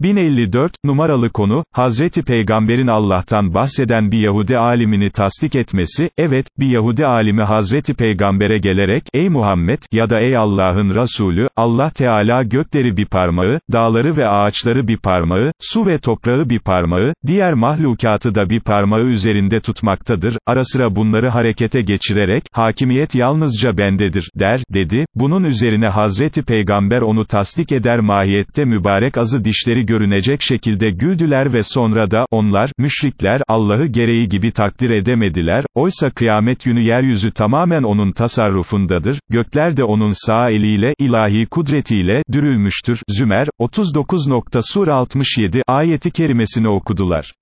1054, numaralı konu, Hazreti Peygamber'in Allah'tan bahseden bir Yahudi alimini tasdik etmesi, evet, bir Yahudi alimi Hazreti Peygamber'e gelerek, ey Muhammed, ya da ey Allah'ın Resulü, Allah Teala gökleri bir parmağı, dağları ve ağaçları bir parmağı, su ve toprağı bir parmağı, diğer mahlukatı da bir parmağı üzerinde tutmaktadır, ara sıra bunları harekete geçirerek, hakimiyet yalnızca bendedir, der, dedi, bunun üzerine Hazreti Peygamber onu tasdik eder mahiyette mübarek azı dişleri görünecek şekilde güldüler ve sonra da, onlar, müşrikler, Allah'ı gereği gibi takdir edemediler, oysa kıyamet günü yeryüzü tamamen onun tasarrufundadır, gökler de onun sağ eliyle, ilahi kudretiyle, dürülmüştür, Zümer, 39. Sur 67, ayeti kerimesini okudular.